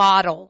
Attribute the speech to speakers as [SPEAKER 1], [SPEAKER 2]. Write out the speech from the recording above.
[SPEAKER 1] bottle.